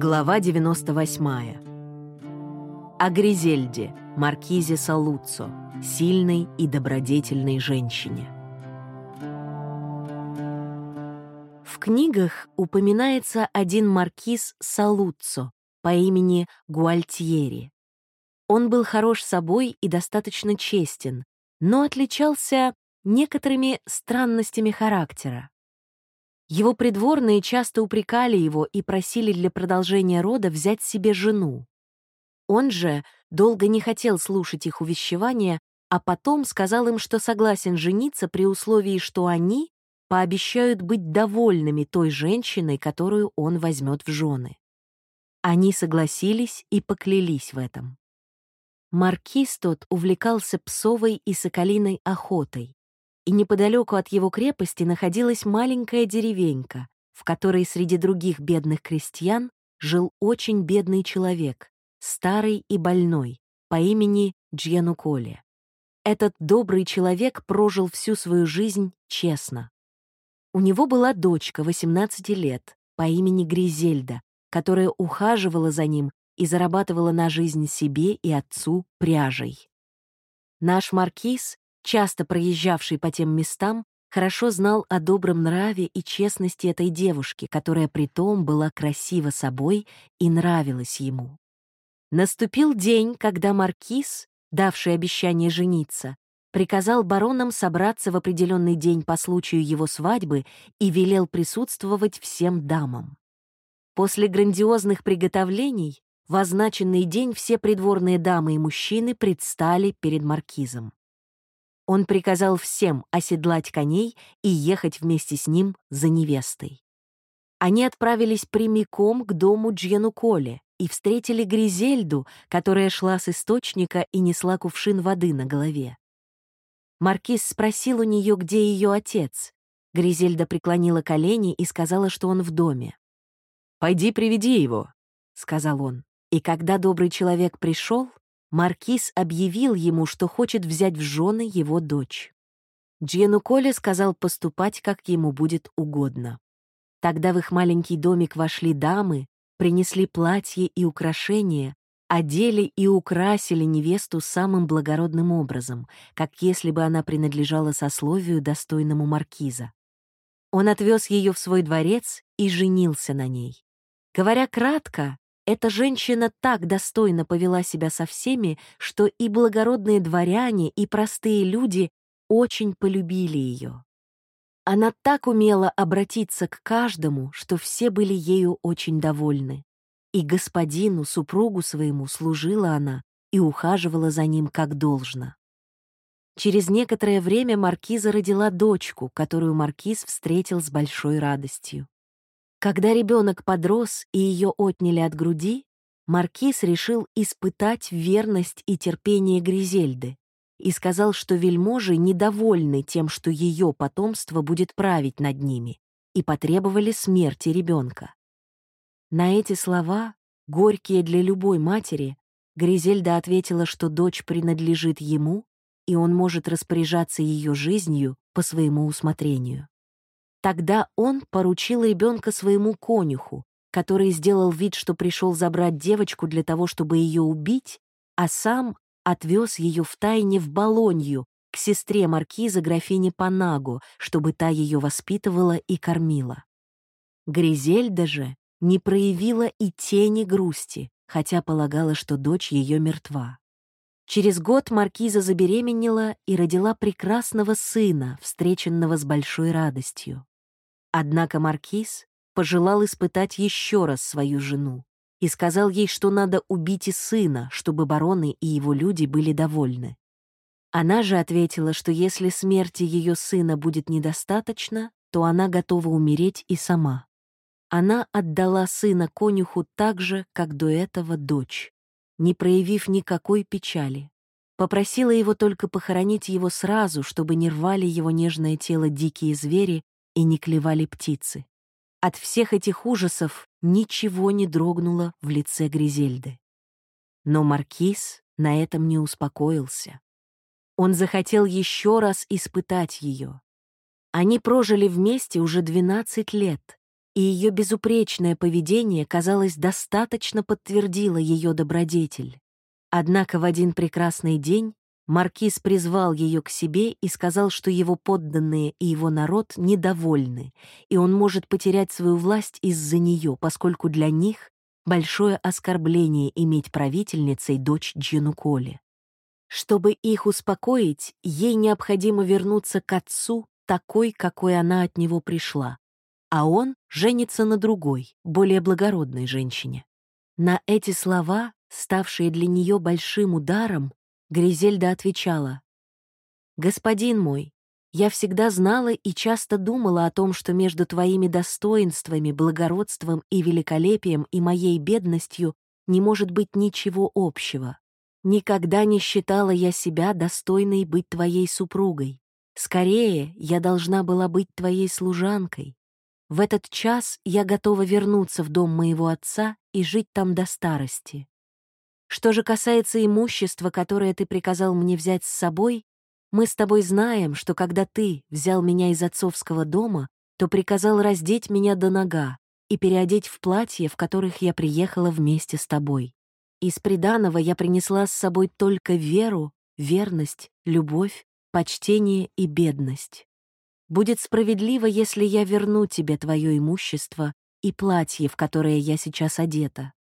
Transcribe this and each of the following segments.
Глава 98. О Гризельде, маркизе Салуццо, сильной и добродетельной женщине. В книгах упоминается один маркиз Салуццо по имени Гуальтьери. Он был хорош собой и достаточно честен, но отличался некоторыми странностями характера. Его придворные часто упрекали его и просили для продолжения рода взять себе жену. Он же долго не хотел слушать их увещевания, а потом сказал им, что согласен жениться при условии, что они пообещают быть довольными той женщиной, которую он возьмет в жены. Они согласились и поклялись в этом. Маркиз тот увлекался псовой и соколиной охотой, и неподалеку от его крепости находилась маленькая деревенька, в которой среди других бедных крестьян жил очень бедный человек, старый и больной, по имени Джьянуколе. Этот добрый человек прожил всю свою жизнь честно. У него была дочка 18 лет по имени Гризельда, которая ухаживала за ним и зарабатывала на жизнь себе и отцу пряжей. Наш маркиз часто проезжавший по тем местам, хорошо знал о добром нраве и честности этой девушки, которая при том была красива собой и нравилась ему. Наступил день, когда маркиз, давший обещание жениться, приказал баронам собраться в определенный день по случаю его свадьбы и велел присутствовать всем дамам. После грандиозных приготовлений в означенный день все придворные дамы и мужчины предстали перед маркизом он приказал всем оседлать коней и ехать вместе с ним за невестой. Они отправились прямиком к дому Джьянуколе и встретили Гризельду, которая шла с источника и несла кувшин воды на голове. Маркиз спросил у нее, где ее отец. Гризельда преклонила колени и сказала, что он в доме. «Пойди приведи его», — сказал он. И когда добрый человек пришел, Маркиз объявил ему, что хочет взять в жены его дочь. Джену Коле сказал поступать, как ему будет угодно. Тогда в их маленький домик вошли дамы, принесли платье и украшения, одели и украсили невесту самым благородным образом, как если бы она принадлежала сословию, достойному маркиза. Он отвез ее в свой дворец и женился на ней. Говоря кратко, эта женщина так достойно повела себя со всеми, что и благородные дворяне, и простые люди очень полюбили ее. Она так умела обратиться к каждому, что все были ею очень довольны. И господину, супругу своему, служила она и ухаживала за ним как должно. Через некоторое время маркиза родила дочку, которую маркиз встретил с большой радостью. Когда ребенок подрос и ее отняли от груди, маркиз решил испытать верность и терпение Гризельды и сказал, что вельможи недовольны тем, что ее потомство будет править над ними, и потребовали смерти ребенка. На эти слова, горькие для любой матери, Гризельда ответила, что дочь принадлежит ему, и он может распоряжаться ее жизнью по своему усмотрению. Тогда он поручил ребенка своему конюху, который сделал вид, что пришел забрать девочку для того, чтобы ее убить, а сам отвез ее в тайне в Болонью к сестре маркиза графине Панагу, чтобы та ее воспитывала и кормила. Гризельда же не проявила и тени грусти, хотя полагала, что дочь ее мертва. Через год маркиза забеременела и родила прекрасного сына, встреченного с большой радостью. Однако маркиз пожелал испытать еще раз свою жену и сказал ей, что надо убить и сына, чтобы бароны и его люди были довольны. Она же ответила, что если смерти ее сына будет недостаточно, то она готова умереть и сама. Она отдала сына конюху так же, как до этого дочь, не проявив никакой печали. Попросила его только похоронить его сразу, чтобы не рвали его нежное тело дикие звери и не клевали птицы. От всех этих ужасов ничего не дрогнуло в лице Гризельды. Но Маркиз на этом не успокоился. Он захотел еще раз испытать ее. Они прожили вместе уже 12 лет, и ее безупречное поведение, казалось, достаточно подтвердило ее добродетель. Однако в один прекрасный день Маркиз призвал ее к себе и сказал, что его подданные и его народ недовольны, и он может потерять свою власть из-за нее, поскольку для них большое оскорбление иметь правительницей дочь Джинуколи. Чтобы их успокоить, ей необходимо вернуться к отцу такой, какой она от него пришла, а он женится на другой, более благородной женщине. На эти слова, ставшие для нее большим ударом, Гризельда отвечала, «Господин мой, я всегда знала и часто думала о том, что между твоими достоинствами, благородством и великолепием и моей бедностью не может быть ничего общего. Никогда не считала я себя достойной быть твоей супругой. Скорее, я должна была быть твоей служанкой. В этот час я готова вернуться в дом моего отца и жить там до старости. Что же касается имущества, которое ты приказал мне взять с собой, мы с тобой знаем, что когда ты взял меня из отцовского дома, то приказал раздеть меня до нога и переодеть в платье, в которых я приехала вместе с тобой. Из приданого я принесла с собой только веру, верность, любовь, почтение и бедность. Будет справедливо, если я верну тебе твое имущество и платье, в которое я сейчас одета.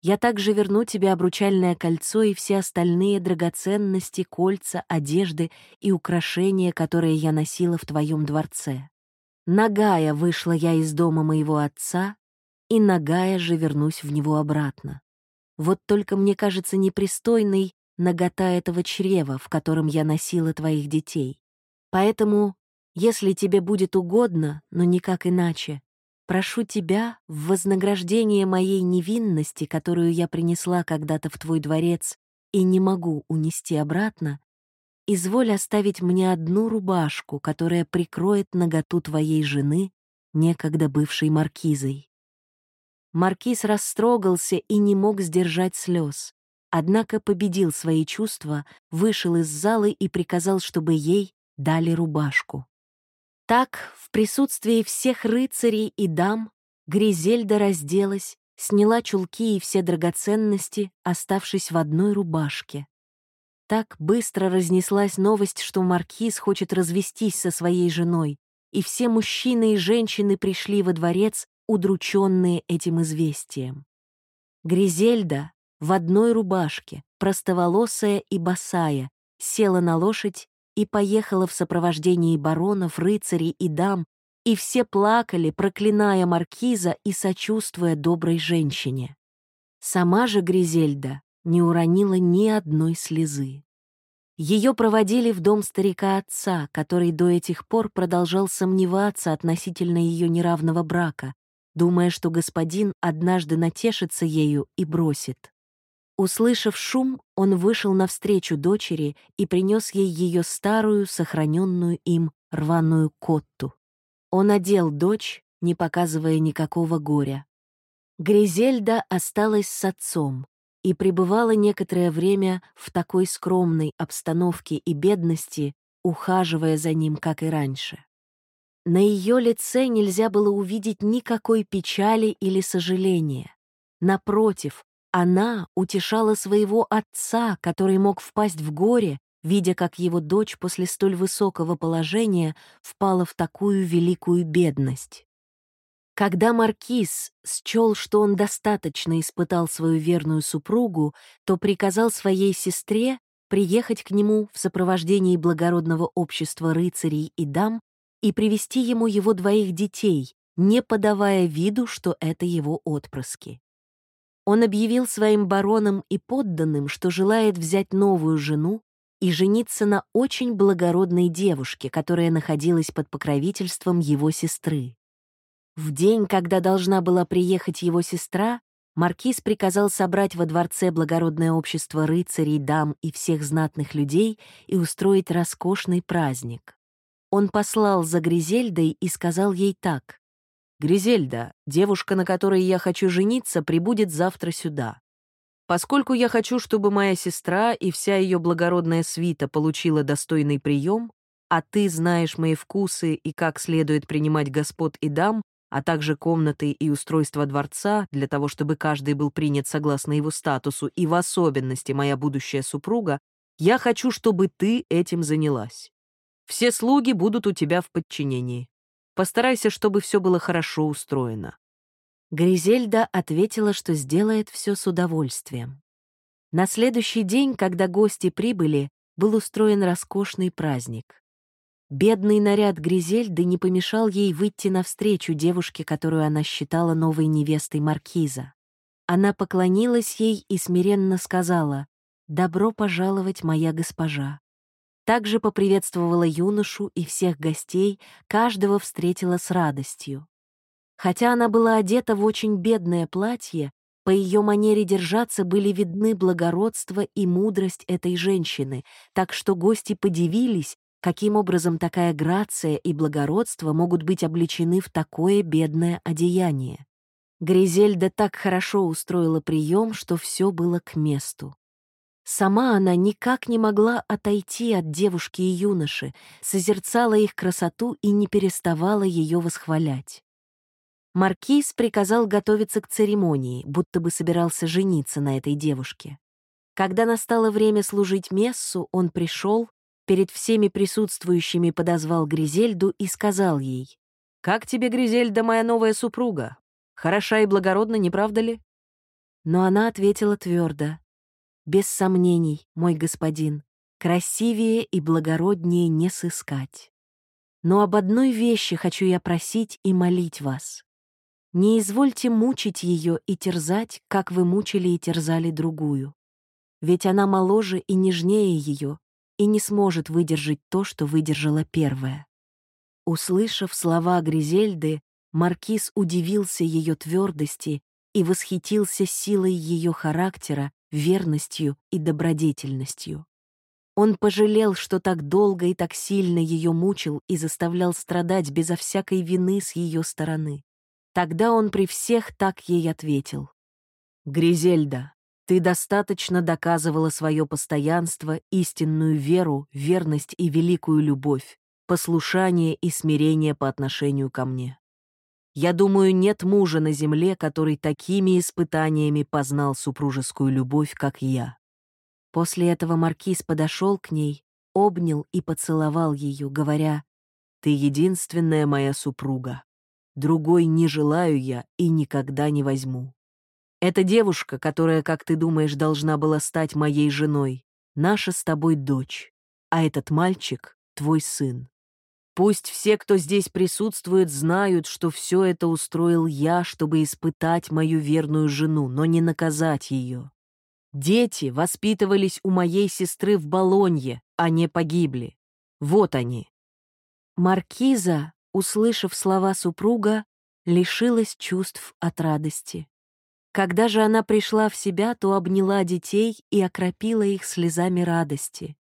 Я также верну тебе обручальное кольцо и все остальные драгоценности, кольца, одежды и украшения, которые я носила в твоем дворце. Нагая вышла я из дома моего отца, и нагая же вернусь в него обратно. Вот только мне кажется непристойной нагота этого чрева, в котором я носила твоих детей. Поэтому, если тебе будет угодно, но никак иначе, прошу тебя в вознаграждение моей невинности, которую я принесла когда-то в твой дворец и не могу унести обратно, изволь оставить мне одну рубашку, которая прикроет наготу твоей жены, некогда бывшей маркизой. Маркиз растрогался и не мог сдержать слез. Однако победил свои чувства, вышел из залы и приказал, чтобы ей дали рубашку. Так, в присутствии всех рыцарей и дам, Гризельда разделась, сняла чулки и все драгоценности, оставшись в одной рубашке. Так быстро разнеслась новость, что маркиз хочет развестись со своей женой, и все мужчины и женщины пришли во дворец, удрученные этим известием. Гризельда в одной рубашке, простоволосая и босая, села на лошадь и поехала в сопровождении баронов, рыцарей и дам, и все плакали, проклиная маркиза и сочувствуя доброй женщине. Сама же Гризельда не уронила ни одной слезы. Ее проводили в дом старика отца, который до этих пор продолжал сомневаться относительно ее неравного брака, думая, что господин однажды натешится ею и бросит. Услышав шум, он вышел навстречу дочери и принес ей ее старую, сохраненную им рваную котту. Он одел дочь, не показывая никакого горя. Гризельда осталась с отцом и пребывала некоторое время в такой скромной обстановке и бедности, ухаживая за ним, как и раньше. На ее лице нельзя было увидеть никакой печали или сожаления. Напротив, она утешала своего отца, который мог впасть в горе, видя, как его дочь после столь высокого положения впала в такую великую бедность. Когда Маркиз счел, что он достаточно испытал свою верную супругу, то приказал своей сестре приехать к нему в сопровождении благородного общества рыцарей и дам и привести ему его двоих детей, не подавая виду, что это его отпрыски. Он объявил своим баронам и подданным, что желает взять новую жену и жениться на очень благородной девушке, которая находилась под покровительством его сестры. В день, когда должна была приехать его сестра, маркиз приказал собрать во дворце благородное общество рыцарей, дам и всех знатных людей и устроить роскошный праздник. Он послал за Гризельдой и сказал ей так. «Гризельда, девушка, на которой я хочу жениться, прибудет завтра сюда. Поскольку я хочу, чтобы моя сестра и вся ее благородная свита получила достойный прием, а ты знаешь мои вкусы и как следует принимать господ и дам, а также комнаты и устройство дворца для того, чтобы каждый был принят согласно его статусу, и в особенности моя будущая супруга, я хочу, чтобы ты этим занялась. Все слуги будут у тебя в подчинении. Постарайся, чтобы все было хорошо устроено». Гризельда ответила, что сделает все с удовольствием. На следующий день, когда гости прибыли, был устроен роскошный праздник. Бедный наряд Гризельды не помешал ей выйти навстречу девушке, которую она считала новой невестой Маркиза. Она поклонилась ей и смиренно сказала «Добро пожаловать, моя госпожа». Также поприветствовала юношу и всех гостей, каждого встретила с радостью. Хотя она была одета в очень бедное платье, по ее манере держаться были видны благородство и мудрость этой женщины, так что гости подивились, каким образом такая грация и благородство могут быть обличены в такое бедное одеяние. Гризельда так хорошо устроила прием, что все было к месту. Сама она никак не могла отойти от девушки и юноши, созерцала их красоту и не переставала ее восхвалять. Маркиз приказал готовиться к церемонии, будто бы собирался жениться на этой девушке. Когда настало время служить мессу, он пришел, перед всеми присутствующими подозвал Гризельду и сказал ей, «Как тебе, Гризельда, моя новая супруга? Хороша и благородна, не правда ли?» Но она ответила твердо, «Без сомнений, мой господин, красивее и благороднее не сыскать. Но об одной вещи хочу я просить и молить вас. Не извольте мучить ее и терзать, как вы мучили и терзали другую. Ведь она моложе и нежнее ее, и не сможет выдержать то, что выдержала первая. Услышав слова Гризельды, Маркиз удивился ее твердости и восхитился силой ее характера, верностью и добродетельностью. Он пожалел, что так долго и так сильно ее мучил и заставлял страдать безо всякой вины с ее стороны. Тогда он при всех так ей ответил. «Гризельда, ты достаточно доказывала свое постоянство, истинную веру, верность и великую любовь, послушание и смирение по отношению ко мне. Я думаю, нет мужа на земле, который такими испытаниями познал супружескую любовь, как я. После этого маркиз подошел к ней, обнял и поцеловал ее, говоря, «Ты единственная моя супруга. Другой не желаю я и никогда не возьму. Эта девушка, которая, как ты думаешь, должна была стать моей женой, наша с тобой дочь, а этот мальчик — твой сын. Пусть все, кто здесь присутствует, знают, что все это устроил я, чтобы испытать мою верную жену, но не наказать ее. Дети воспитывались у моей сестры в Болонье, а не погибли. Вот они. Маркиза, услышав слова супруга, лишилась чувств от радости. Когда же она пришла в себя, то обняла детей и окропила их слезами радости.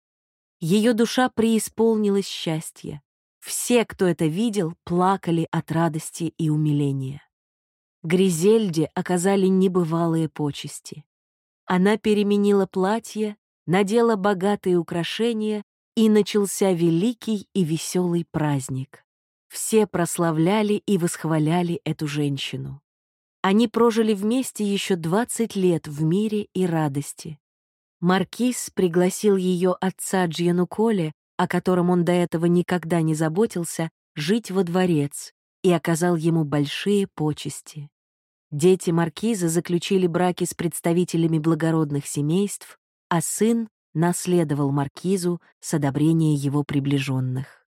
Ее душа преисполнилась счастья. Все, кто это видел, плакали от радости и умиления. Гризельде оказали небывалые почести. Она переменила платье, надела богатые украшения, и начался великий и веселый праздник. Все прославляли и восхваляли эту женщину. Они прожили вместе еще 20 лет в мире и радости. Маркиз пригласил ее отца Джьянуколе, о котором он до этого никогда не заботился, жить во дворец и оказал ему большие почести. Дети маркиза заключили браки с представителями благородных семейств, а сын наследовал маркизу с одобрения его приближенных.